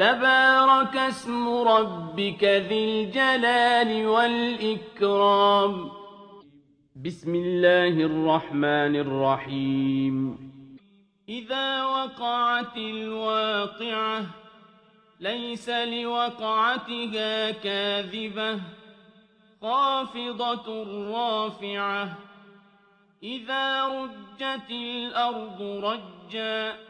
تَبَارَكَ اسْمُ رَبِّكَ ذِي الْجَلَالِ وَالْإِكْرَامِ. بسم الله الرحمن الرحيم. إذا وقعت الواقعة ليس لوقعتها كاذبة. خافضة رافعة. إذا رجت الأرض رجا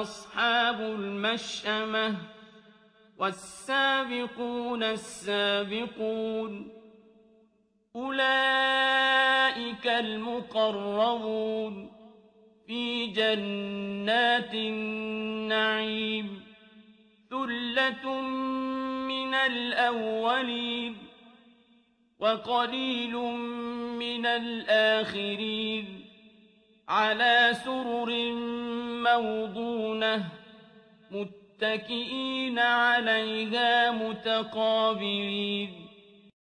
أصحاب المشأمة والسابقون السابقون أولئك المقربون في جنات النعيم ثلة من الأولين وقليل من الآخرين على سرر موضونة متكئين عليها متقابلين.